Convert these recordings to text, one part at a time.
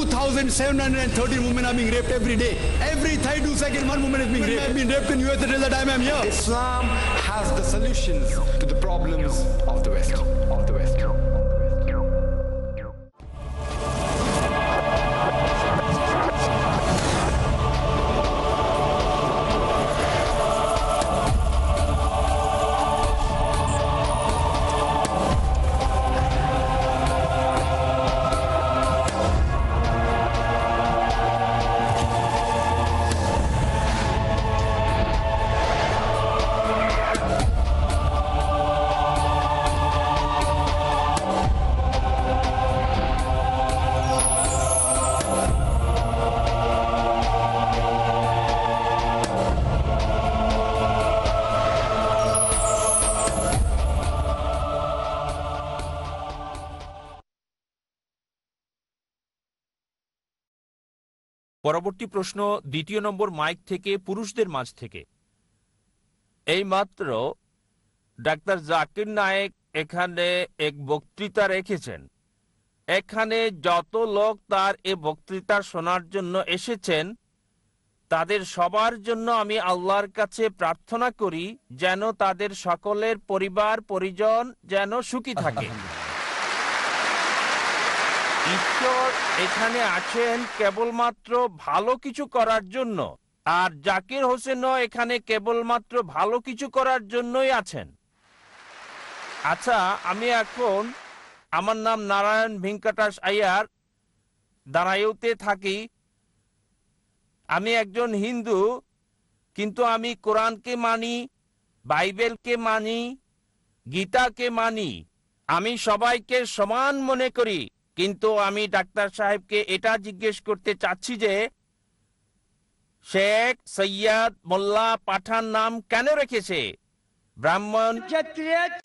2,713 women are being raped every day. Every 32 seconds, one woman is being raped. I've been raped in U.S. until the time I'm here. Islam has the solutions to the problems of the West. Of the West. পরবর্তী প্রশ্ন দ্বিতীয় নম্বর mic থেকে পুরুষদের মাঝ থেকে। এই মাত্র doctor Zakir Naik এখানে এক বক্তৃতা রেখেছেন। এখানে যত লোক তার এ বক্তৃতা শোনার জন্য এসেছেন, তাদের সবার জন্য আমি আল্লাহর কাছে প্রার্থনা করি যেন তাদের সকলের পরিবার, পরিজন যেন সুখী থাকে। ঈশ্বর এখানে আছেন কেবলমাত্র ভালো কিছু করার জন্য, আর জাকির হোসেনও এখানে কেবলমাত্র ভালো কিছু করার জন্যই আছেন। আচ্ছা আমি এখন আমার নাম নারায়ণ ভেঙ্কটাস আয়ার, দাঁড়াইতে থাকি। আমি একজন হিন্দু, কিন্তু আমি কোরআনকে মানি, বাইবেলকে মানি, গীতাকে মানি। আমি সবাইকে সমান মনে করি। কিন্তু আমি ডাক্তার সাহেবকে এটা জিজ্ঞেস করতে চাচ্ছি যে, শেখ সৈয়দ মোল্লা পাঠান নাম কেন রেখেছে? ব্রাহ্মণ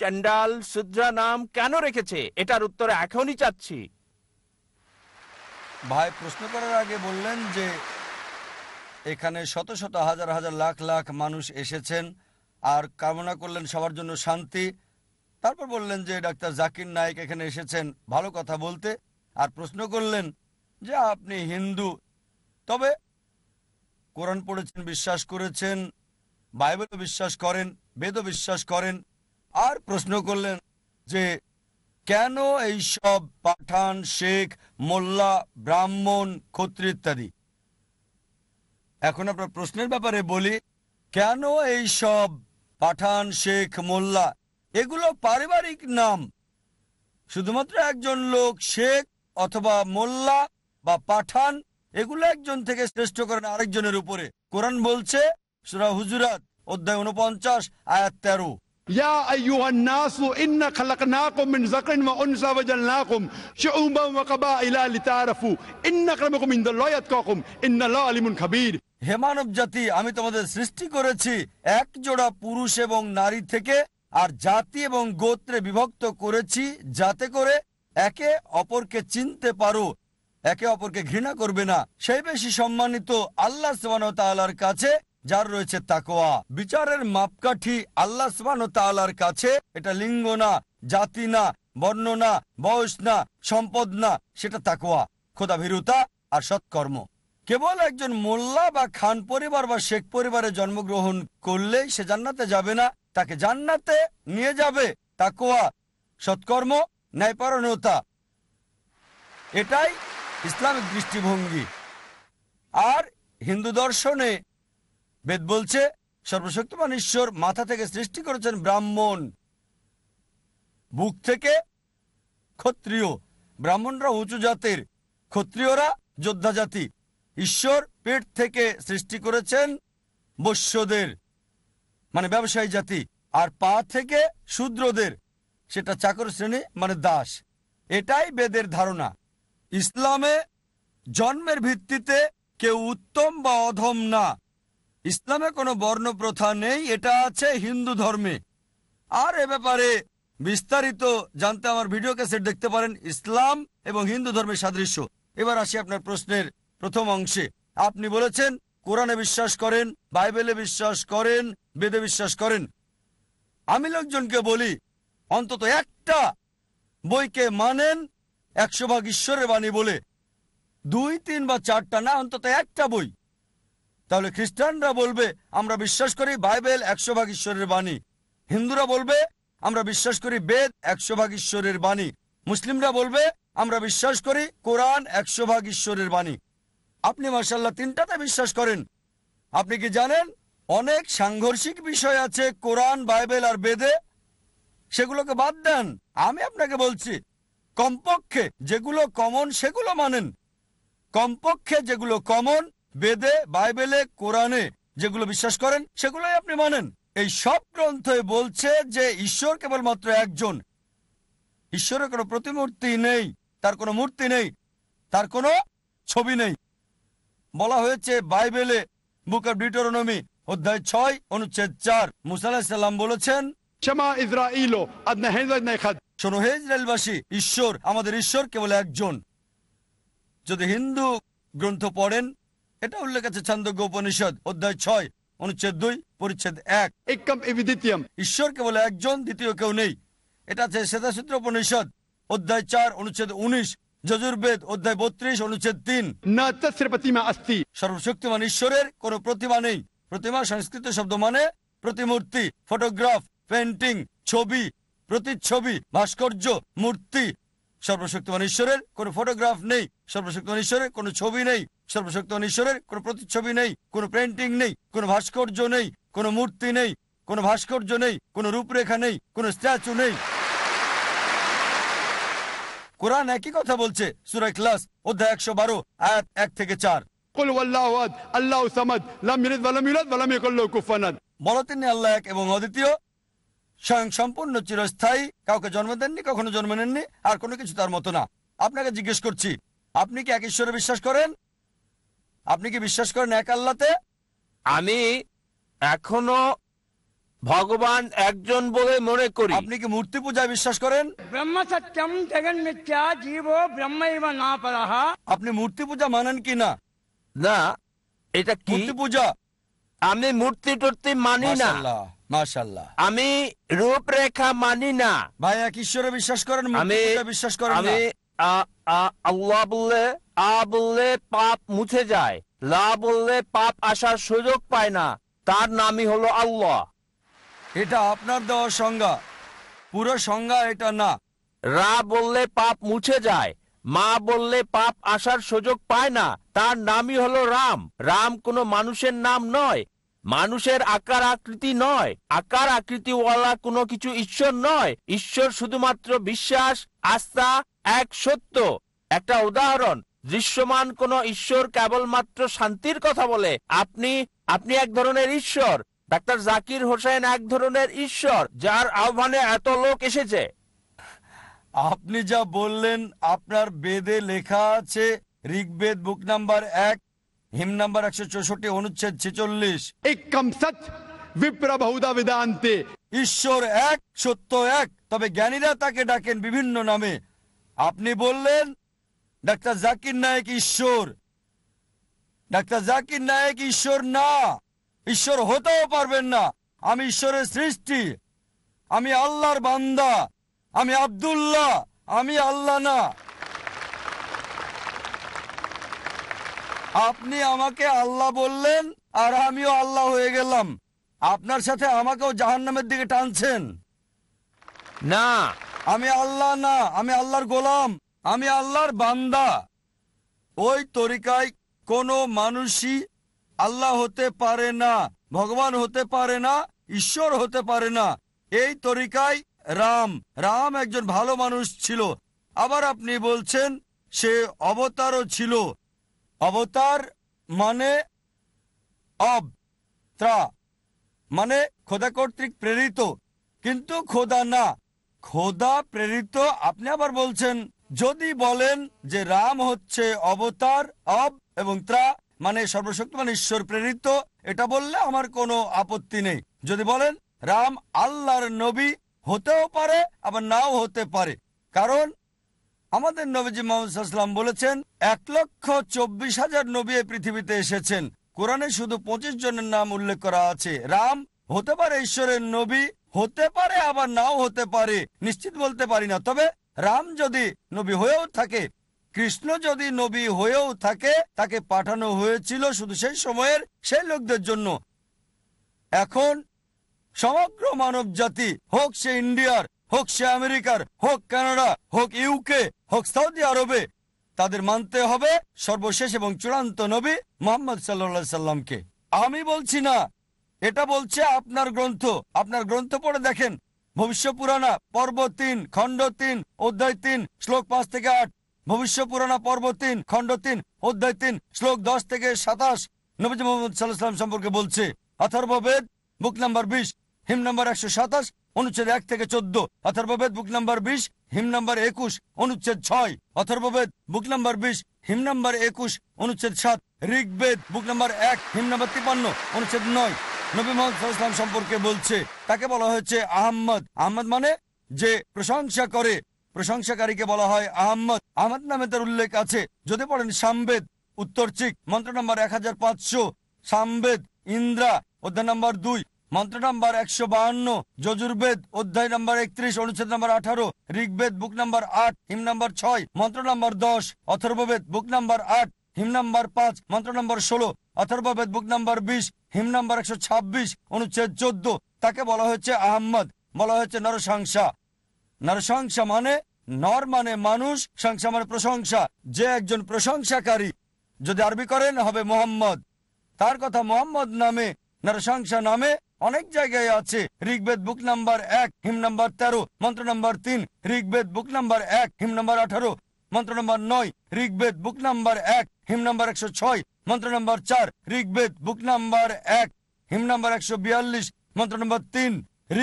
চন্ডাল শুদ্রা নাম কেন রেখেছে? এটার উত্তর এখনই চাচ্ছি। ভাই, প্রশ্ন করার আগে বললেন যে, এখানে শত শত হাজার হাজার লাখ লাখ মানুষ এসেছেন আর কামনা করলেন সবার জন্য শান্তি। তারপর বললেন যে ডাক্তার জাকির নায়েক এখানে এসেছেন, ভালো কথা বলতে। আর প্রশ্ন করলেন যে আপনি হিন্দু, তবে কোরআন পড়েছেন, বিশ্বাস করেছেন, বাইবেলও বিশ্বাস করেন, বেদও বিশ্বাস করেন। আর প্রশ্ন করলেন যে কেন এই সব পাঠান, শেখ, মোল্লা, ব্রাহ্মণ ক্ষত্রি ইত্যাদি? এখন আপনার প্রশ্নের ব্যাপারে বলি, কেন এই সব পাঠান, শেখ, মোল্লা এগুলো পারিবারিক নাম শুধুমাত্র একজন লোক শেখ অথবা মোল্লা বা পাঠান এগুলো একজন থেকে শ্রেষ্ঠ করেন আরেকজনের উপরে কোরআন বলছে সুরা হুজুরাত অধ্যায় উনপঞ্চাশ আয়াত তেরো يا أيها الناس إنا خلقناكم من ذكر وأنثى وجعلناكم شعوبا وقبائل لتعارفوا إن أكرمكم عند الله يتقاكم إن الله عليم خبير হে মানব জাতি আমি তোমাদের সৃষ্টি করেছি এক জোড়া পুরুষ এবং নারী থেকে আর জাতি এবং গোত্রে বিভক্ত করেছি যাতে করে একে অপরকে চিনতে পারো। একে অপরকে ঘৃণা করবে না। সেই বেশি সম্মানিত আল্লাহ তাআলার কাছে, যার রয়েছে তাকোয়া বিচারের মাপকাঠি আল্লাহ তাআলার কাছে, এটা লিঙ্গ না, জাতি না, বর্ণ না, বয়স না, সম্পদ না, সেটা তাকোয়া খোদা ভীরুতা আর সৎকর্ম। কেবল একজন মোল্লা বা খান পরিবার বা শেখ পরিবারে জন্মগ্রহণ করলেই সে জান্নাতে যাবে না তাকে জান্নাতে নিয়ে যাবে তাকোয়া সৎকর্ম ন্যায়পরণতা এটাই ইসলামিক দৃষ্টিভঙ্গি। আর হিন্দু দর্শনে বেদ বলছে, সর্বশক্তিমান ঈশ্বর মাথা থেকে সৃষ্টি করেছেন ব্রাহ্মণ। বুক থেকে ক্ষত্রিয়। ব্রাহ্মণরা উঁচু জাতের। ক্ষত্রিয়রা যোদ্ধা জাতি। ঈশ্বর পেট থেকে সৃষ্টি করেছেন বৈশ্যদের। মানে ব্যবসায়ী জাতি। আর পা থেকে শূদ্রদের, সেটা চাকর শ্রেণি মানে দাস। এটাই বেদের ধারণা। ইসলামে জন্মের ভিত্তিতে কেউ উত্তম বা অধম না। ইসলামে কোনো বর্ণ প্রথা নেই, এটা আছে হিন্দু ধর্মে। আর এ ব্যাপারে বিস্তারিত জানতে আমার ভিডিও ক্যাসেট দেখতে পারেন ইসলাম এবং হিন্দু ধর্মের সাদৃশ্য। এবার আসি আপনার প্রশ্নের প্রথম অংশে। আপনি বলেছেন, কোরআনে বিশ্বাস করেন, বাইবেলে বিশ্বাস করেন বেদে বিশ্বাস করেন। আমি লোকজনকে বলি, অন্তত একটা বইকে মানেন একশো ভাগ ঈশ্বরের বাণী বলে। দুই, তিন বা চারটা না, অন্তত একটা বই। তাহলে খ্রিস্টানরা বলবে, আমরা বিশ্বাস করি বাইবেল একশো ভাগ ঈশ্বরের বাণী। হিন্দুরা বলবে, আমরা বিশ্বাস করি বেদ একশো ভাগ ঈশ্বরের বাণী। মুসলিমরা বলবে, আমরা বিশ্বাস করি কোরআন একশো ভাগ ঈশ্বরের বাণী। আপনি মার্শাল্লাহ তিনটাতে বিশ্বাস করেন। আপনি কি জানেন? অনেক সাংঘর্ষিক বিষয় আছে, কোরআন, বাইবেল আর বেদে। সেগুলোকে বাদ দেন। আমি আপনাকে বলছি, কমপক্ষে যেগুলো কমন, সেগুলো মানেন। কমপক্ষে যেগুলো কমন, বেদে, বাইবেলে, কোরআনে যেগুলো বিশ্বাস করেন, সেগুলোই আপনি মানেন। এই সব গ্রন্থে বলছে যে ঈশ্বর কেবলমাত্র একজন। ঈশ্বরের কোনো প্রতিমূর্তি নেই, তার কোনো মূর্তি নেই, তার কোনো ছবি নেই। বলা হয়েছে বাইবেলে, বুক অব ডিটোরনমি অধ্যায় ছয় অনুচ্ছেদ চার মুসাল্লাম বলেছেন. শোনো হে ইসরায়েলবাসী ঈশ্বর আমাদের ঈশ্বর কেবল একজন যদি হিন্দু গ্রন্থ পড়েন এটা উল্লেখ আছে ছান্দজ্ঞ উপনিষদ অধ্যায় ছয় অনুচ্ছেদ দুই পরিচ্ছেদ এক evidityam. ঈশ্বর কেবল একজন দ্বিতীয় কেউ নেই এটা আছে শ্বেতাসূত্র উপনিষদ অধ্যায় চার অনুচ্ছেদ উনিশ যজুর্বেদ অধ্যায় বত্রিশ অনুচ্ছেদ তিন. সর্বশক্তিমান ঈশ্বরের কোন প্রতিমা নেই প্রতিমা, সংস্কৃত শব্দ মানে প্রতিমূর্তি, ফটোগ্রাফ পেন্টিং ছবি, প্রতিচ্ছবি, ভাস্কর্য, মূর্তি। সর্বশক্তিমান ঈশ্বরের কোনো ফটোগ্রাফ নেই, সর্বশক্তিমান ঈশ্বরের কোনো ছবি নেই, সর্বশক্তিমান ঈশ্বরের কোনো প্রতিচ্ছবি নেই, কোনো পেন্টিং নেই, কোনো ভাস্কর্য নেই, কোনো মূর্তি নেই, কোনো ভাস্কর্য নেই, কোনো রূপরেখা নেই, কোনো স্ট্যাচু নেই। কোরআন একই কথা বলছে সুরাই ক্লাস অধ্যায় একশো বারো, আয়াত এক থেকে চার। কুল আল্লাহ আল্লাহ সামাদ লাম ইলিদ ওয়ালাম ইউলাদ ওয়ালাম ইয়াকুল লাহু কুফুয়ান বলো তিনি আল্লাহ এক এবং অদ্বিতীয়। স্বয়ং সম্পূর্ণ চিরস্থায়ী কাউকে জন্ম দেননি কখনো জন্ম নেননি আর কোনো কিছু তার মতো না। আপনাকে জিজ্ঞেস করছি আপনি কি এক ঈশ্বরে বিশ্বাস করেন? আপনি কি বিশ্বাস করেন এক আল্লাতে আমি এখনও ভগবান একজন বলে মনে করি। আপনি কি মূর্তি পূজায় বিশ্বাস করেন? ব্রহ্ম সত্যম জগন মিথ্যা জীব ব্রহ্ম না আপনি মূর্তি পূজা মানেন কি না? না এটা কি? পূজা। আমি মূর্তি টুর্তি মানি না। মাশাল্লাহ আমি রূপরেখা মানি না। ভাই এক ঈশ্বরে বিশ্বাস করেন আমি বিশ্বাস করেন আমি আল্লাহ বললে আ বললে পাপ মুছে যায় লা বললে পাপ আসার সুযোগ পায় না তার নামই হলো আল্লাহ। এটা আপনার দেওয়া সংজ্ঞা। পুরো সংজ্ঞা এটা না। রা বললে পাপ মুছে যায় মা বললে পাপ আসার সুযোগ পায় না তার নামই হলো রাম। রাম কোনো মানুষের নাম নয়। মানুষের আকার আকৃতি নয়। আকার আকৃতিওয়ালা কোনো কিছু ঈশ্বর নয়। ঈশ্বর শুধুমাত্র বিশ্বাস, আস্থা, এক সত্য। একটা উদাহরণ, দৃশ্যমান কোন ঈশ্বর কেবলমাত্র শান্তির কথা বলে। আপনি আপনি এক ধরনের ঈশ্বর। ডাক্তার জাকির হোসেন এক ধরনের ঈশ্বর, যার আহ্বানে এত লোক এসেছে। আপনি যা বললেন, আপনার বেদে লেখা আছে ঋগ্বেদ বুক নাম্বার এক হিম নাম্বার একশো চৌষট্টি অনুচ্ছেদ ছেচল্লিশ। vedante ঈশ্বর এক সত্য এক তবে জ্ঞানীরা তাকে ডাকেন বিভিন্ন নামে। আপনি বললেন ডাক্তার জাকির নায়েক ঈশ্বর। ডাক্তার জাকির নায়েক ঈশ্বর না ঈশ্বর হতেও পারবেন না। আমি ঈশ্বরের সৃষ্টি আমি আল্লাহর বান্দা আমি আব্দুল্লাহ আমি আল্লাহ না। আপনি আমাকে আল্লাহ বললেন আর আমিও আল্লাহ হয়ে গেলাম। আপনার সাথে আমাকেও জাহান্নামের দিকে টানছেন। না। আমি আল্লাহ না আমি আল্লাহর গোলাম আমি আল্লাহর বান্দা। ওই তরিকায় কোনো মানুষই আল্লাহ হতে পারে না ভগবান হতে পারে না ঈশ্বর হতে পারে না। এই তরিকায় রাম রাম একজন ভালো মানুষ ছিল। আবার আপনি বলছেন সে অবতারও ছিল। অবতার মানে অব ত্রা মানে খোদা কর্তৃক প্রেরিত। কিন্তু খোদা না। খোদা প্রেরিত, আপনি আবার বলছেন, যদি বলেন যে রাম হচ্ছে অবতার, অব এবং ত্রা মানে সর্বশক্তিমান ঈশ্বর প্রেরিত, এটা বললে আমার কোনো আপত্তি নেই। যদি বলেন রাম আল্লাহর নবী হতেও পারে, আবার নাও হতে পারে। কারণ আমাদের নবীজি মোহাম্মদাম বলেছেন, এক লক্ষ চব্বিশ হাজার নবী পৃথিবীতে এসেছেন। কোরআনে শুধু পঁচিশ জনের নাম উল্লেখ করা আছে। রাম হতে পারে ঈশ্বরের নবী, হতে পারে আবার নাও হতে পারে, নিশ্চিত বলতে পারি না। তবে রাম যদি নবী হয়েও থাকে, কৃষ্ণ যদি নবী হয়েও থাকে, তাকে পাঠানো হয়েছিল শুধু সেই সময়ের সেই লোকদের জন্য। এখন সমগ্র মানব জাতি হোক সে ইন্ডিয়ার হোক সে আমেরিকার, হোক কানাডা, হোক ইউকে হোক সৌদি আরবে, তাদের মানতে হবে সর্বশেষ এবং চূড়ান্ত নবী মোহাম্মদ সাল্লা সাল্লামকে। আমি বলছি না, এটা বলছে আপনার গ্রন্থ। আপনার গ্রন্থ পড়ে দেখেন, ভবিষ্য পুরানা পর্ব তিন, খণ্ড তিন, অধ্যায় তিন, শ্লোক পাঁচ থেকে আট। ভবিষ্য পুরানা পর্ব তিন, খণ্ড তিন, অধ্যায় তিন, শ্লোক দশ থেকে সাতাশ। নবীজ মোহাম্মদ সাল্লাহ সাল্লাম সম্পর্কে বলছে, অথর্ববেদ, বুক নাম্বার বিশ হিম নাম্বার একশো সাতাশ, অনুচ্ছেদ এক থেকে চোদ্দ, অথর্ববেদ বুক নাম্বার বিশ, হিম নাম্বার একুশ, অনুচ্ছেদ ছয়, অথর্ববেদ বুক নাম্বার বিশ, হিম নাম্বার একুশ, অনুচ্ছেদ সাত, ঋগ্বেদ বুক নাম্বার এক, হিম নাম্বার তিপান্ন, অনুচ্ছেদ নয়। নবী মোহাম্মদ সম্পর্কে বলছে, তাকে বলা হয়েছে আহম্মদ। আহমদ মানে যে প্রশংসা করে, প্রশংসাকারীকে বলা হয় আহম্মদ। আহমদ নামে তার উল্লেখ আছে, যদি পড়েন সামবেদ, উত্তর চিক, মন্ত্র নম্বর এক হাজার পাঁচশো, সামবেদ, ইন্দ্রা, অধ্যায় নম্বর দুই মন্ত্র নম্বর একশো বাহান্ন, যজুর্বেদ, অধ্যায় নম্বর একত্রিশ, অনুচ্ছেদ নম্বর আঠারো, ঋগ্বেদ, বুক নম্বর আট, হিম নম্বর ছয়, মন্ত্র নম্বর দশ, অথর্ববেদ, বুক নম্বর আট, হিম নম্বর পাঁচ, মন্ত্র নম্বর ষোলো, অথর্ববেদ, বুক নম্বর বিশ, হিম নম্বর একশো ছাব্বিশ, অনুচ্ছেদ চোদ্দ, তাকে বলা হয়েছে আহম্মদ, বলা হয়েছে নরসংসা। নরসংসা মানে নর মানে মানুষ, সংসা মানে প্রশংসা, যে একজন প্রশংসাকারী, যদি আরবি করেন হবে মোহাম্মদ। তার কথা মোহাম্মদ নামে নরসংসা নামে অনেক জায়গায় আছে। ঋগ্বেদ বুক নাম্বার এক হিম নাম্বার তেরো, মন্ত্র নাম্বার তিন, ঋগ্বেদ বুক নাম্বার এক হিম নাম্বার আঠারো, মন্ত্র নাম্বার নয়, ঋগ্বেদ বুক নাম্বার এক হিম নাম্বার একশো ছয়, মন্ত্র নাম্বার চার, ঋগ্বেদ বুক নাম্বার এক হিম নাম্বার একশো বিয়াল্লিশ, মন্ত্র নাম্বার তিন,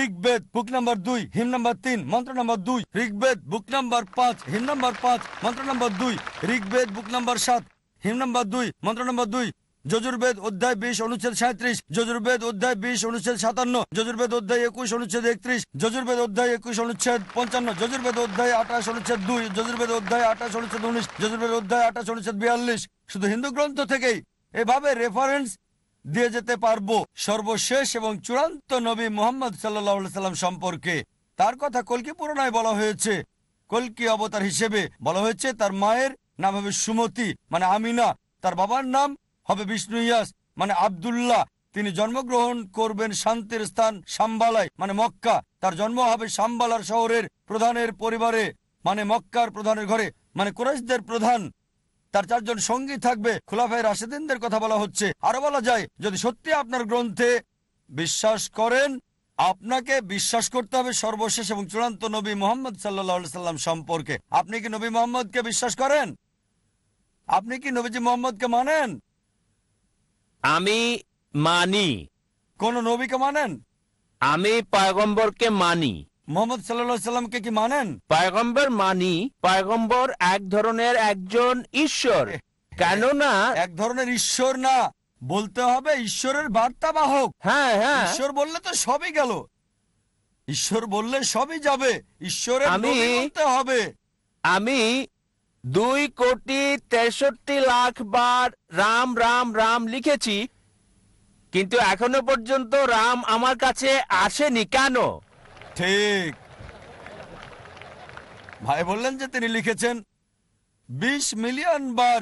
ঋগ্বেদ বুক নাম্বার দুই হিম নাম্বার তিন, মন্ত্র নাম্বার দুই, ঋগ্বেদ বুক নাম্বার পাঁচ হিম নাম্বার পাঁচ, মন্ত্র নাম্বার দুই, ঋগ্বেদ বুক নাম্বার সাত হিম নাম্বার দুই, মন্ত্র নাম্বার দুই যজুর্বেদ অধ্যায় বিশ, অনুচ্ছেদ সাঁত্রিশ। যজুর্বেদ অধ্যায় বিশ, অনুচ্ছেদ সাতান্ন। যজুর্বেদ অধ্যায় একুশ, অনুচ্ছেদ একত্রিশ। যজুর্বেদ অধ্যায় একুশ, অনুচ্ছেদ পঞ্চান্ন। যজুর্বেদ অধ্যায় আঠাশ, অনুচ্ছেদ দুই। যজুর্বেদ অধ্যায় আঠাশ, অনুচ্ছেদ উনিশ। যজুর্বেদ অধ্যায় আঠাশ, অনুচ্ছেদ বিয়াল্লিশ। শুধু হিন্দু গ্রন্থ থেকেই এভাবে রেফারেন্স দিয়ে যেতে পারব। সর্বশেষ এবং চূড়ান্ত নবী মোহাম্মদ সাল্লাহ সাল্লাম সম্পর্কে। তার কথা কলকি পুরনায় বলা হয়েছে। কলকি অবতার হিসেবে বলা হয়েছে, তার মায়ের নাম হবে সুমতি মানে আমিনা। তার বাবার নাম হবে বিষ্ণু ইয়াস মানে আবদুল্লাহ। তিনি জন্মগ্রহণ করবেন শান্তির স্থান সাম্বালায় মানে মক্কা। তার জন্ম হবে সাম্বালার শহরের প্রধানের পরিবারে মানে মক্কার প্রধানের ঘরে। মানে কুরাইশদের প্রধান, তার চারজন সঙ্গী থাকবে। খোলাফায় রাশেদিনদের কথা বলা হচ্ছে। আরও বলা যায়, যদি সত্যি আপনার গ্রন্থে বিশ্বাস করেন, আপনাকে বিশ্বাস করতে হবে সর্বশেষ এবং চূড়ান্ত নবী মোহাম্মদ সাল্লাহ সাল্লাম সম্পর্কে। আপনি কি নবী মোহাম্মদকে বিশ্বাস করেন? আপনি কি নবীজি মোহাম্মদকে মানেন? আমি মানি। কোন নবীকে মানেন? আমি পয়গম্বরকে মানি। মোহাম্মদ সাল্লামকে কি মানেন? পয়গম্বর মানি পয়গম্বর এক ধরনের একজন ঈশ্বর। কেননা এক ধরনের ঈশ্বর না বলতে হবে ঈশ্বরের বার্তাবাহক হ্যাঁ হ্যাঁ। ঈশ্বর বললে তো সবই গেল। ঈশ্বর বললে সবই যাবে। ঈশ্বরের আমি- হবে। আমি দুই কোটি তেষট্টি লাখ বার রাম রাম রাম লিখেছি, কিন্তু এখনও পর্যন্ত রাম আমার কাছে আসেনি। কেন? ঠিক। ভাই বললেন যে তিনি লিখেছেন ২০ মিলিয়ন বার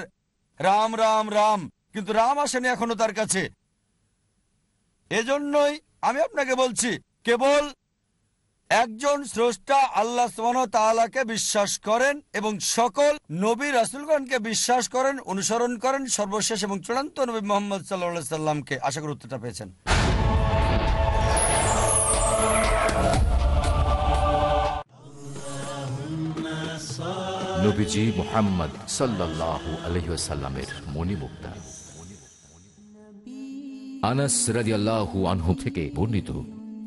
রাম রাম রাম, কিন্তু রাম আসেনি এখনও তার কাছে। এজন্যই আমি আপনাকে বলছি, কেবল একজন স্রষ্টা আল্লাহ তাআলাকে বিশ্বাস করেন এবং সকল নবী রাসুলগণকে বিশ্বাস করেন, অনুসরণ করেন সর্বশেষ এবং চূড়ান্ত নবী মোহাম্মদ সাল্লাহ সাল্লামকে আশা করি উত্তরটা পেয়েছেন। মোহাম্মদ সাল্লাহ আনাস আনহু থেকে বর্ণিত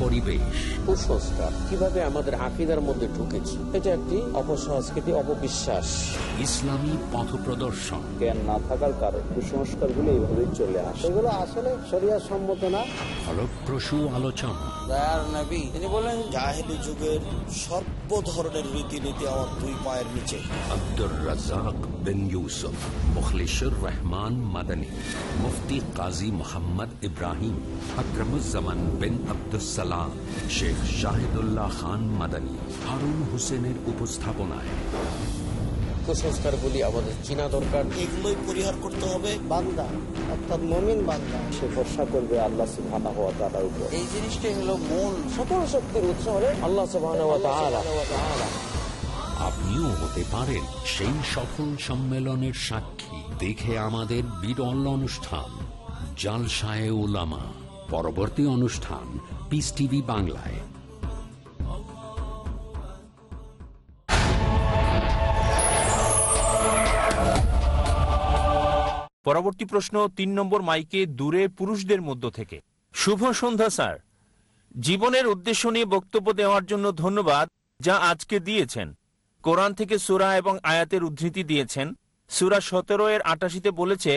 পরিবেশ। কুসংস্কার কীভাবে আমাদের আকিদার মধ্যে ঢুকেছে এটা একটি অপসংস্কৃতি অপবিশ্বাস। ইসলামী পথ প্রদর্শন জ্ঞান না থাকার কারণে কুসংস্কারগুলো এইভাবে চলে আসে। এগুলো আসলে শরিয়া সম্মত না। ফলপ্রসূ আলোচনা। তিনি বলেন জাহেলি যুগের সর্ব ধরনের রীতিনীতি আমার দুই পায়ের নিচে। আব্দুর রাজাক বিন ইউসুফ মুখলিশুর রহমান মাদানী মুফতি কাজী মোহাম্মদ ইব্রাহিম আকরমুজ্জামান বিন আব্দুসালাম শেখ শাহিদুল্লাহ খান মাদানী হারুন হোসেনের উপস্থাপনায়। আমাদের চিনা দরকার। এগুলোই পরিহার করতে হবে। বান্দা অর্থাৎ মমিন বান্দা। সে ভরসা করবে আল্লাহ সুবহানাহু ওয়া তাআলার উপর। এই জিনিসটাই হলো মূল। সকল শক্তির উৎস হলো আল্লাহ সুবহানাহু ওয়া তাআলা। আপনিও হতে পারেন সেই সফল সম্মেলনের সাক্ষী। দেখে আমাদের বিরল অনুষ্ঠান জালসায় ওলামা পরবর্তী অনুষ্ঠান পিস টিভি বাংলায় পরবর্তী প্রশ্ন, তিন নম্বর মাইকে দূরে পুরুষদের মধ্য থেকে। শুভ সন্ধ্যা, স্যার। জীবনের উদ্দেশ্য নিয়ে বক্তব্য দেওয়ার জন্য ধন্যবাদ যা আজকে দিয়েছেন। কোরআন থেকে সুরা এবং আয়াতের উদ্ধৃতি দিয়েছেন। সুরা সতেরো এর আটাশিতে বলেছে,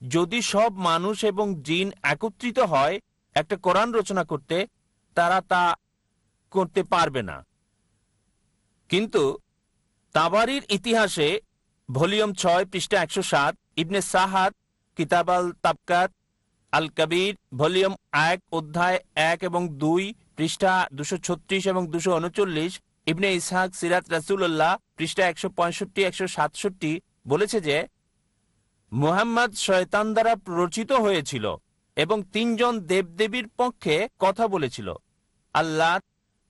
যদি সব মানুষ এবং জিন একত্রিত হয় একটা কোরআন রচনা করতে তারা তা করতে পারবে না। কিন্তু তাবারির ইতিহাসে ভলিউম ছয়, পৃষ্ঠা একশো সাত, ইবনে সাহাদ কিতাব আল তাবকাত আল কবির, ভলিউম এক, অধ্যায় এক এবং দুই, পৃষ্ঠা দুশো ছত্রিশ এবং দুশো উনচল্লিশ, ইবনে ইসহাক, সিরাত রাসুল্লাহ পৃষ্ঠা একশো পঁয়ষট্টি, একশো সাতষট্টি বলেছে যে মুহাম্মদ শয়তান দ্বারা রচিত হয়েছিল। এবং তিনজন দেবদেবীর পক্ষে কথা বলেছিল। আল্লাহ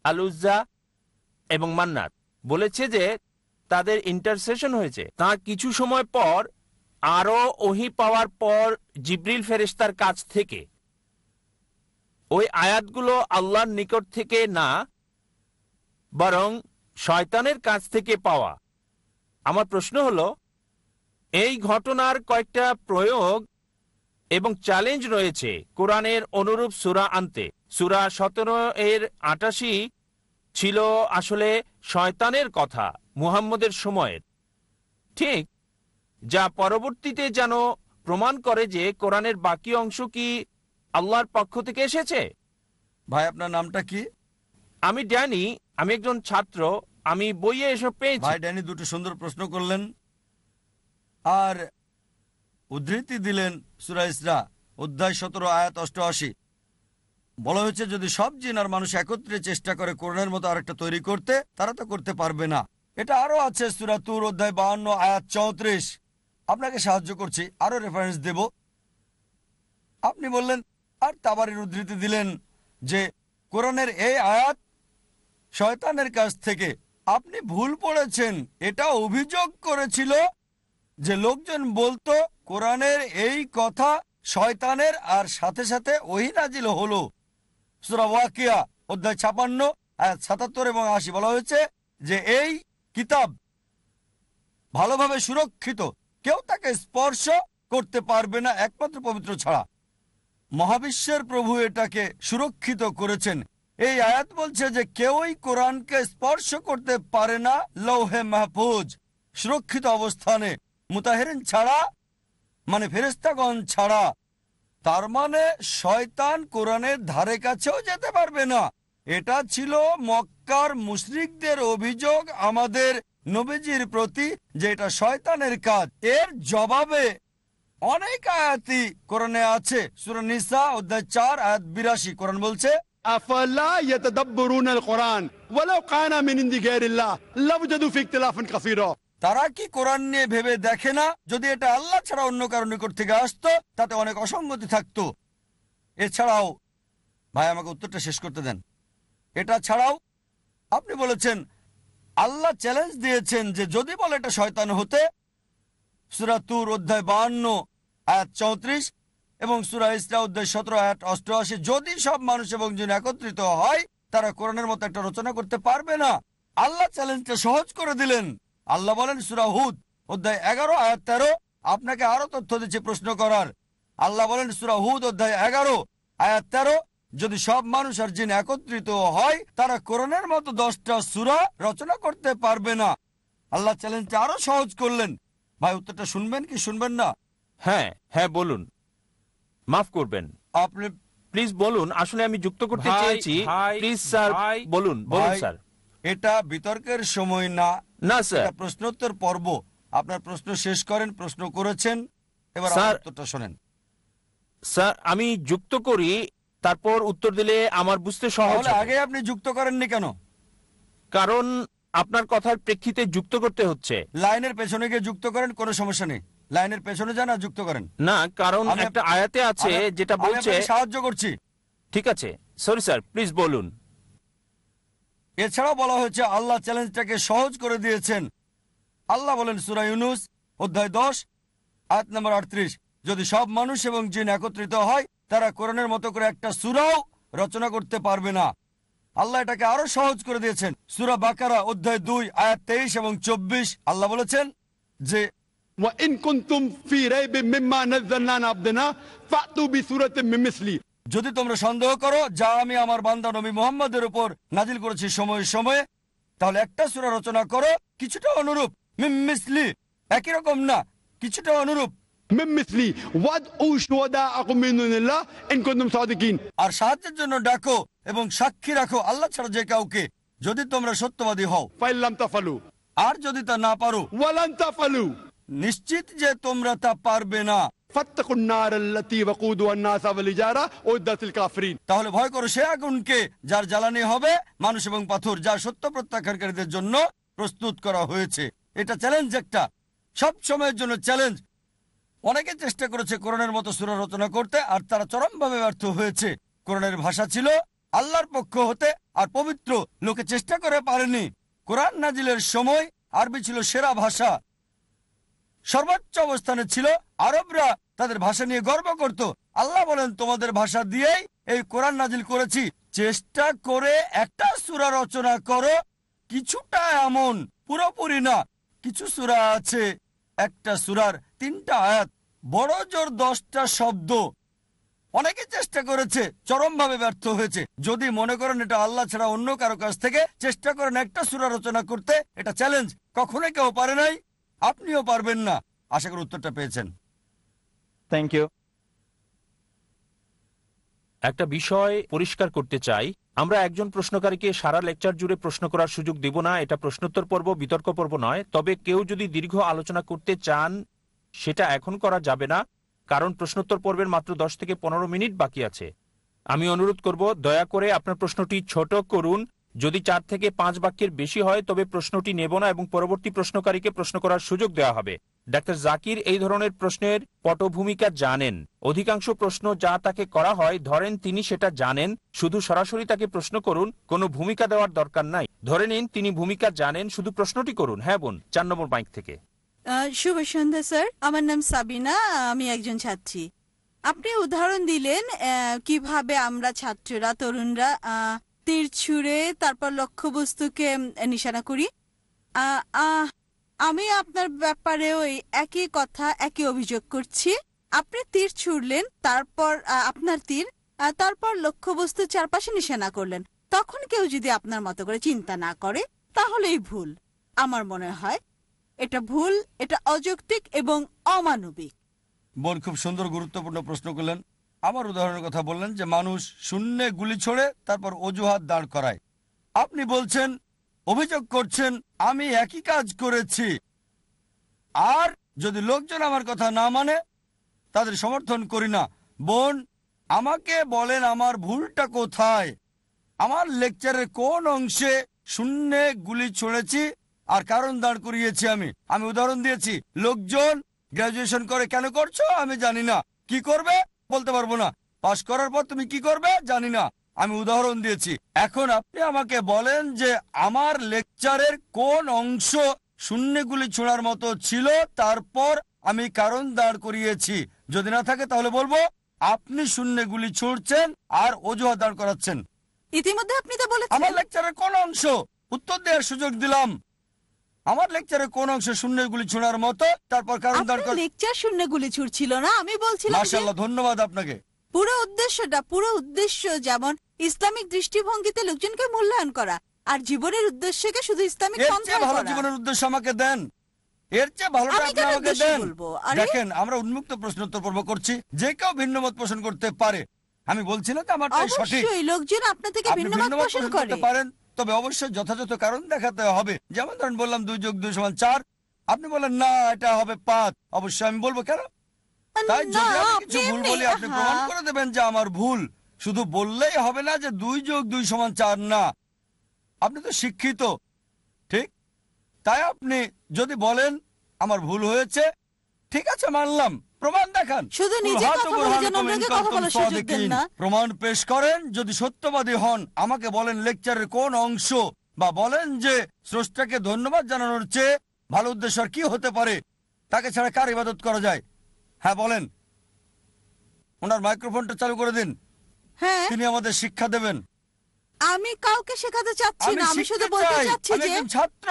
আলুজ্জা এবং মান্নাত বলেছে যে তাদের ইন্টারসেশন হয়েছে। তা কিছু সময় পর আরও ওহি পাওয়ার পর জিব্রিল ফেরেস্তার কাছ থেকে। ওই আয়াতগুলো আল্লাহর নিকট থেকে না, বরং শয়তানের কাছ থেকে পাওয়া। আমার প্রশ্ন হলো, এই ঘটনার কয়েকটা প্রয়োগ এবং চ্যালেঞ্জ রয়েছে কোরআনের অনুরূপ সুরা আনতে। সুরা সতেরো এর আটাশি ছিল আসলে শয়তানের কথা মুহাম্মদের সময়ের। ঠিক যা পরবর্তীতে যেন প্রমাণ করে যে কোরআনের বাকি অংশ কি আল্লাহর পক্ষ থেকে এসেছে? ভাই আপনার নামটা কি? আমি ড্যানি আমি একজন ছাত্র আমি বইয়ে এসব পেয়েছি। ভাই ড্যানি দুটো সুন্দর প্রশ্ন করলেন। আর উদ্ধৃতি দিলেন সুরা ইসরা, অধ্যায় সতেরো, আয়াত অষ্টআশি। বলা হয়েছে, যদি সব জিন আর মানুষ একত্রে চেষ্টা করে করোনার মতো আরেকটা তৈরি করতে, তারা তো করতে পারবে না। এটা আরও আছে সুরা তুর, অধ্যায় বাহান্ন, আয়াত চৌত্রিশ। আপনাকে সাহায্য করছি আরও রেফারেন্স দেব। আপনি বললেন, আর তাবারের উদ্ধৃতি দিলেন যে, কোরআনের এই আয়াত শয়তানের কাছ থেকে। আপনি ভুল পড়েছেন, এটা অভিযোগ করেছিল যে লোকজন বলতো, কোরআনের এই কথা শয়তানের আর সাথে সাথে ওহি নাজিল হলো। সুরা ওয়াকিয়া, অধ্যায় ছাপান্ন সাতাত্তর এবং আশি বলা হয়েছে যে এই কিতাব ভালোভাবে সুরক্ষিত। কেউ তাকে স্পর্শ করতে পারবে না, একমাত্র পবিত্র ছাড়া। মহাবিশ্বের প্রভু এটাকে সুরক্ষিত করেছেন। এই আয়াত বলছে যে কেউই কোরআনকে স্পর্শ করতে পারে না, লৌহে মাহফুজ, সুরক্ষিত অবস্থানে। মুতাহেরিন ছাড়া মানে ফেরিস্তাগণ ছাড়া, তার মানে শয়তান কোরআনের ধারে কাছেও যেতে পারবে না। এটা ছিল মক্কার মুশরিকদের অভিযোগ আমাদের নবীজির প্রতি যে এটা শয়তানের কাজ। এর জবাবে অনেক আয়াতি কোরআনে আছে। সুরনিসা অধ্যায় চার, আয়াত বিরাশি, কোরআন বলছে কোরআন তারা কি কোরআন নিয়ে ভেবে দেখে না? যদি এটা আল্লাহ ছাড়া অন্য কারও নিকট থেকে আসতো, তাতে অনেক অসঙ্গতি থাকতো। এছাড়াও, ভাই, আমাকে উত্তরটা শেষ করতে দেন। এটা ছাড়াও, আপনি বলেছেন, আল্লাহ চ্যালেঞ্জ দিয়েছেন যে যদি বলে এটা শয়তান হতে, সুরা তুর অধ্যায় বাহান্ন, আয়াত চৌত্রিশ এবং সুরা ইসরা অধ্যায় সতেরো, আয়াত অষ্টআশি, যদি সব মানুষ এবং জন একত্রিত হয়, তারা কোরআনের মতো একটা রচনা করতে পারবে না। আল্লাহ চ্যালেঞ্জটা সহজ করে দিলেন। আল্লাহ বলেন সুরা হুদ অধ্যায় এগারো আয়াত তেরো। আপনাকে আরও তথ্য দিচ্ছে প্রশ্ন করার। আল্লাহ বলেন সুরা হুদ অধ্যায় এগারো আয়াত তেরো যদি সব মানুষ আর জিন একত্রিত হয় তারা কোরআনের মতো দশটা সুরা রচনা করতে পারবে না। আল্লাহ চ্যালেঞ্জটা আরও সহজ করলেন। ভাই উত্তরটা শুনবেন কি শুনবেন না? হ্যাঁ হ্যাঁ বলুন। মাফ করবেন। আপনি প্লিজ বলুন আসলে আমি যুক্ত করতে চেয়েছি। প্লিজ স্যার ভাই, বলুন বলুন স্যার এটা বিতর্কের সময় না। না স্যার। এটা প্রশ্নোত্তর পর্ব। আপনার প্রশ্ন শেষ করেন প্রশ্ন করেছেন। এবার স্যার, উত্তরটা শোনেন। স্যার আমি যুক্ত করি তারপর উত্তর দিলে আমার বুঝতে সহজ তাহলে হবে। আগে আপনি যুক্ত করেননি কেন? কারণ আপনার কথার প্রেক্ষিতে যুক্ত করতে হচ্ছে। লাইনের পেছনে গিয়ে যুক্ত করেন কোনো সমস্যা নেই। লাইনের পেছনে যান আর যুক্ত করেন। না কারণ আমি একটা আয়াতে আছে আমি- যেটা আমি বলছে আপনাকে সাহায্য করছি। ঠিক আছে। সরি স্যার প্লিজ বলুন। এছাড়াও বলা হয়েছে আল্লাহ চ্যালেঞ্জটাকে সহজ করে দিয়েছেন আল্লাহ বলেন সুরা ইউনুস অধ্যায় দশ আয়াত নম্বর আটত্রিশ যদি সব মানুষ এবং জিন একত্রিত হয় তারা কোরআনের মতো করে একটা সুরাও রচনা করতে পারবে না আল্লাহ এটাকে আরো সহজ করে দিয়েছেন সুরা বাকারা অধ্যায় দুই আয়াত তেইশ এবং চব্বিশ আল্লাহ বলেছেন যে وإن كنتم في ريب مما نزلنا على عبدنا فأتوا بسورة من مثله যদি তোমরা সন্দেহ করো যা আমি আমার বান্দা নবী মোহাম্মদের উপর নাজিল করেছি সময়ে সময়ে তাহলে একটা সুরা রচনা করো কিছুটা অনুরূপ। মিমিসলি একই রকম না কিছুটা অনুরূপ। আর সাহায্যের জন্য ডাকো এবং সাক্ষী রাখো আল্লাহ ছাড়া যে কাউকে যদি তোমরা সত্যবাদী হও। আর যদি তা না পারো নিশ্চিত যে তোমরা তা পারবে না। তাহলে ভয় করো, সে আগুনকে যার জ্বালানি হবে, মানুষ এবং পাথর যার সত্য প্রত্যাখ্যানকারীদের জন্য প্রস্তুত করা হয়েছে। এটা চ্যালেঞ্জ একটা। সব সময়ের জন্য চ্যালেঞ্জ অনেকে চেষ্টা করেছে করোনার মতো সুরা রচনা করতে, আর তারা চরমভাবে ব্যর্থ হয়েছে। করোনার ভাষা ছিল আল্লাহর পক্ষ হতে, আর পবিত্র। লোকে চেষ্টা করে পারেনি। কোরআন নাজিলের সময় আরবি ছিল সেরা ভাষা। সর্বোচ্চ অবস্থানে ছিল আরবরা তাদের ভাষা নিয়ে গর্ব করত। আল্লাহ বলেন, তোমাদের ভাষা দিয়েই এই কোরআন নাজিল করেছি। চেষ্টা করে একটা সূরা রচনা করো। কিছুটা এমন, পুরোপুরি না। কিছু সূরা আছে, একটা সুরার তিনটা আয়াত, বড় জোর দশটা শব্দ। অনেকে চেষ্টা করেছে, চরমভাবে ব্যর্থ হয়েছে। যদি মনে করেন এটা আল্লাহ ছাড়া অন্য কারও কাছ থেকে, চেষ্টা করেন একটা সূরা রচনা করতে। এটা চ্যালেঞ্জ কখনোই কেউ পারে নাই। আপনিও পারবেন না। আশা করি উত্তরটা পেয়েছেন। থ্যাংক ইউ একটা বিষয় পরিষ্কার করতে চাই। আমরা একজন প্রশ্নকারীকে সারা লেকচার জুড়ে প্রশ্ন করার সুযোগ দেব না। এটা প্রশ্নোত্তর পর্ব, বিতর্ক পর্ব নয়। তবে কেউ যদি দীর্ঘ আলোচনা করতে চান, সেটা এখন করা যাবে না, কারণ প্রশ্নোত্তর পর্বের মাত্র দশ থেকে পনেরো মিনিট বাকি আছে। আমি অনুরোধ করব, দয়া করে আপনার প্রশ্নটি ছোট করুন। যদি চার থেকে পাঁচ বাক্যের বেশি হয়, তবে প্রশ্নটি নেব না এবং পরবর্তী প্রশ্নকারীকে প্রশ্ন করার সুযোগ দেওয়া হবে। ডাক্তার জাকির এই ধরনের প্রশ্নের পটভূমিকা জানেন। অধিকাংশ প্রশ্ন যা তাকে করা হয় ধরেন তিনি সেটা জানেন শুধু সরাসরি তাকে প্রশ্ন করুন কোনো ভূমিকা দেওয়ার দরকার নাই। ধরে নিন তিনি ভূমিকা জানেন শুধু প্রশ্নটি করুন। হ্যাঁ বোন চার নম্বর বাইক থেকে। শুভ সন্ধ্যা স্যার। আমার নাম সাবিনা আমি একজন ছাত্রী। আপনি উদাহরণ দিলেন কীভাবে আমরা ছাত্ররা তরুণরা তীর ছুঁড়ে তারপর লক্ষ্যবস্তুকে নিশানা করি। আহ, আমি আপনার ব্যাপারে ওই একই কথা, একই অভিযোগ করছি। আপনি তীর ছুড়লেন, তারপর আপনার তীর তারপর লক্ষ্যবস্তু চারপাশে নিশানা করলেন। তখন কেউ যদি আপনার মতো করে চিন্তা না করে, তাহলেই ভুল। আমার মনে হয় এটা ভুল, এটা অযৌক্তিক এবং অমানবিক। বোন, খুব সুন্দর, গুরুত্বপূর্ণ প্রশ্ন করলেন। আমার উদাহরণের কথা বললেন যে, মানুষ শূন্যে গুলি ছোড়ে, তারপর অজুহাত দাঁড় করায়। আপনি বলছেন অভিযোগ করছেন, আমি একই কাজ করেছি। আর যদি লোকজন আমার কথা না মানে তাদের সমর্থন করি না। বোন, আমাকে বলেন আমার ভুলটা কোথায়? আমার লেকচারের কোন অংশে শূন্যে গুলি ছুঁড়েছি আর কারণ দাঁড় করিয়েছি আমি? আমি উদাহরণ দিয়েছি, লোকজন গ্রাজুয়েশন করে কেন করছ আমি জানি না। কি করবে? বলতে পারব না। পাশ করার পর তুমি কি করবে? জানি না। আমি উদাহরণ দিয়েছি। এখন আপনি আমাকে বলেন যে আমার লেকচারের কোন অংশ শূন্যগুলি ছোঁড়ার মতো ছিল তারপর আমি কারণ দাঁড় করিয়েছি। যদি না থাকে তাহলে বলব আপনি শূন্যগুলি ছুঁড়ছেন আর অজুহাত দাঁড় করাচ্ছেন। ইতিমধ্যে আপনি তো বলেছেন। আমার লেকচারের কোন অংশ? উত্তর দেওয়ার সুযোগ দিলাম। আমার লেকচারের কোন অংশ শূন্যগুলি ছোঁড়ার মতো তারপর কারণ দাঁড় কর লেকচার শূন্য গুলি ছুটছিল না আমি বলছিলাম যে মাশাল্লাহ ধন্যবাদ আপনাকে। পুরো উদ্দেশ্যটা পুরো উদ্দেশ্য যেমন ইসলামিক দৃষ্টিভঙ্গিতে লোকজনকে মূল্যায়ন করা আর জীবনের উদ্দেশ্যকে শুধু ইসলামিক এর চেয়ে ভালো জীবনের উদ্দেশ্য আমাকে দেন। এর চেয়ে ভালোটা আপনি আমাকে দেন। দেখেন আমরা উন্মুক্ত প্রশ্নোত্তর পর্ব করছি। যে কেউ ভিন্ন মত পোষণ করতে পারে। আমি বলছি না যে আমারটাই সঠিক। লোকজন আপনা থেকে ভিন্ন মত পোষণ করতে পারেন তবে অবশ্যই যথাযথ কারণ দেখাতে হবে। যেমন ধরেন বললাম দুই যোগ দুই সমান চার। আপনি বলেন না এটা হবে পাঁচ। অবশ্যই আমি বলব কেন? তাই যদি আমি আপনি কিছু ভুল বলি আপনি প্রমাণ হ্যাঁ। করে দেবেন যে আমার ভুল। শুধু বললেই হবে না যে দুই যোগ দুই সমান চার না। আপনি তো শিক্ষিত ঠিক? তাই আপনি যদি বলেন আমার ভুল হয়েছে ঠিক আছে মানলাম। প্রমাণ দেখান। শুধু নিজে কথা বলে যেন অন্যকে কথা বলার সুযোগ দেন না। প্রমাণ পেশ করেন যদি সত্যবাদী হন আমাকে বলেন লেকচারের কোন অংশ বা বলেন যে স্রষ্টাকে ধন্যবাদ জানানোর চেয়ে ভালো উদ্দেশ্য আর কি হতে পারে তাকে ছাড়া কার ইবাদত করা যায়? হ্যাঁ বলেন। ওনার মাইক্রোফোনটা চালু করে দিন। হ্যাঁ? তিনি আমাদের শিক্ষা দেবেন। আমি কাউকে শেখাতে চাচ্ছি না আমি শুধু শিখতে বলতে চাচ্ছি যে ছাত্র।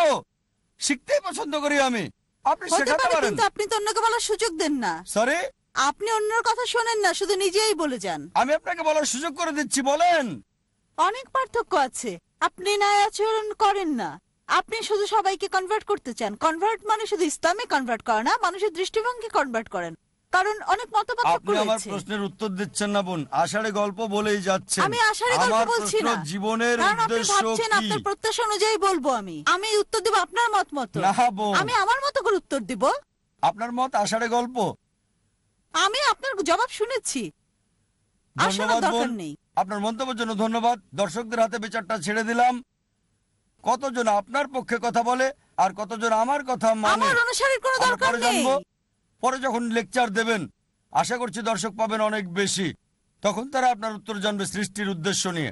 শিখতেই পছন্দ করি আমি। আপনি শেখাতে পারেন। কিন্তু আপনি তো অন্যকে বলার সুযোগ দেন না। সরি আপনি অন্যর কথা শোনেন না শুধু নিজেই বলে যান। আমি আপনাকে বলার সুযোগ করে দিচ্ছি বলেন। অনেক পার্থক্য আছে। আপনি ন্যায় আচরণ করেন না। আপনি শুধু সবাইকে কনভার্ট করতে চান। কনভার্ট মানে শুধু ইসলামে কনভার্ট করা না মানুষের দৃষ্টিভঙ্গি কনভার্ট করেন। কারণ অনেক মতপার্থক্য আপনি আমার রয়েছে। প্রশ্নের উত্তর দিচ্ছেন না বোন। আষাঢ়ে গল্প বলেই যাচ্ছেন। আমি আশারে গল্প আমার বলছি প্রশ্ন না। জীবনের কারণ আপনি উদ্দেশ্য ভাবছেন কি? আপনার প্রত্যাশা অনুযায়ী বলব আমি। আমি উত্তর দেব আপনার মত মতো। না, বোন। আমি আমার মতো করে উত্তর দিব? আপনার মত আষাঢ়ে গল্প? আমি আপনার জবাব শুনেছি। ধন্যবাদ দরকার বোন। নেই। আপনার মন্তব্যের জন্য ধন্যবাদ। দর্শকদের হাতে বিচারটা ছেড়ে দিলাম। কতজন আপনার পক্ষে কথা বলে আর কতজন আমার কথা মানে? আমার অনুসারীর কোনো আমরা দরকার পরে নেই। জানব। পরে যখন লেকচার দেবেন, আশা করছি দর্শক পাবেন অনেক বেশি। তখন তারা আপনার উত্তর জানবে সৃষ্টির উদ্দেশ্য নিয়ে।